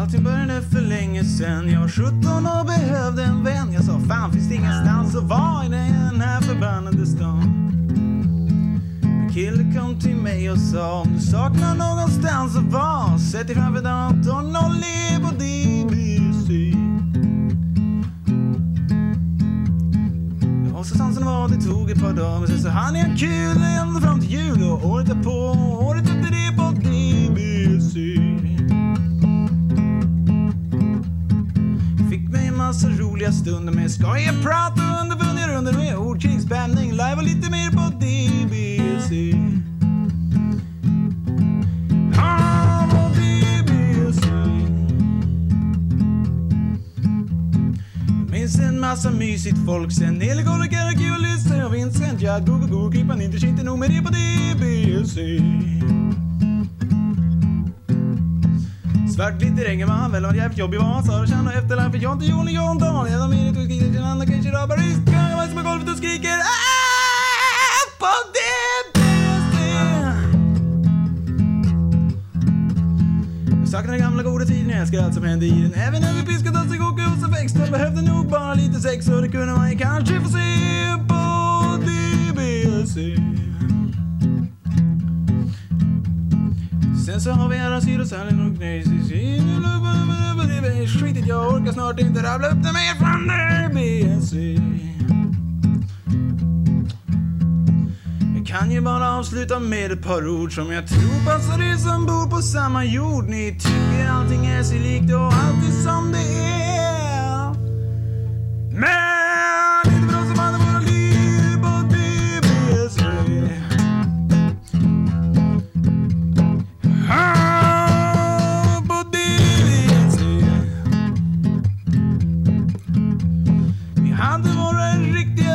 Allting började för länge sen. Jag var 17 och behövde en vän. Jag sa fan finns det ingenstans att vara i den här förbannade stan. En kille kom till mig och sa om du saknar någonstans att vara sätt dig framför datorn och le på DBC. Och så sansen var det tog ett par dagar men sen så hann jag kul ända fram till jul och året därpå massa roliga stunder med skojiga prat och underfundiga runder med ord kring spänning, live och lite mer på DBC. Ah, på DBC. Minns en massa mysigt folk sen Elgård och Karaky och Lyster och Vincent Ja, go, go, go, klippan inte inte nog med det på DBC Svart glitter hänger man väl och jävligt jobbig Vasa och känner efterlämn för Jonte, Jonny, Jon, Daniel. Och Minit och skriker till andra kanske rabarist kan jag vara som på golvet och skriker på DBC Jag saknar den gamla goda tiden, jag älskar allt som hände i den. Även när vi piskade oss i kokos och växte Behövde nog bara lite sex och det kunde man ju kanske få se på DBC Sen så har vi alla syrosallin och gnejs Skitigt, jag orkar snart inte rabbla upp det mer från DBC Jag kan ju bara avsluta med ett par ord som jag tror passar er som bor på samma jord. Ni tycker allting är sig likt och allt är som det är. Vi hade